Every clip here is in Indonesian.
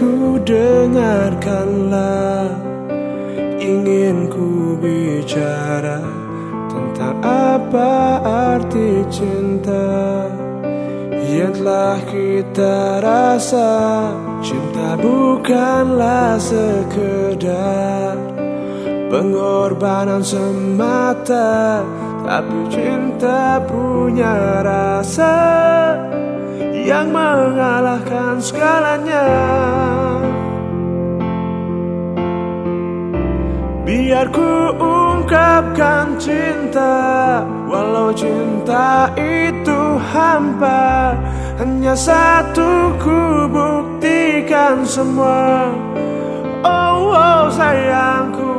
ku dengarkanlah. Ingin ku bicara Tentang apa arti cinta Yang telah kita rasa. Cinta bukanlah sekedar Pengorbanan semata Tapi cinta punya rasa Yang mengalahkan segalanya Biar ku ungkapkan cinta Walau cinta itu hampa. Hanya satu ku buktikan semua. Oh, oh sayangku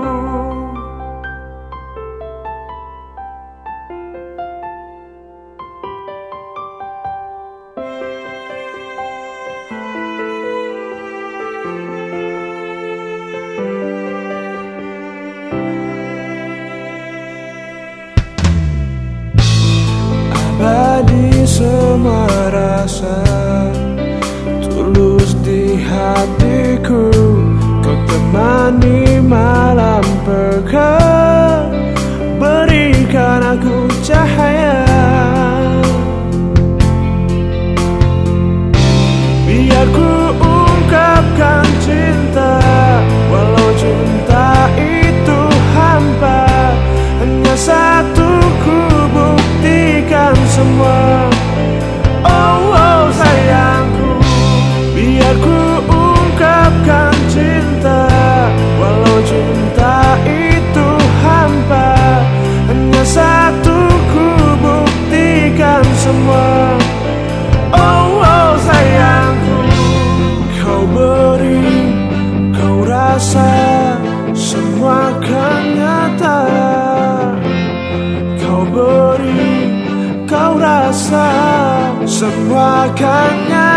rasa Tulus di hatiku. Kau temani malam pekan Berikan aku cahaya. Biar ku ungkapkan cinta Walau cinta itu hampa. Hanya satu ku buktikan semua rasa Semua kan nyata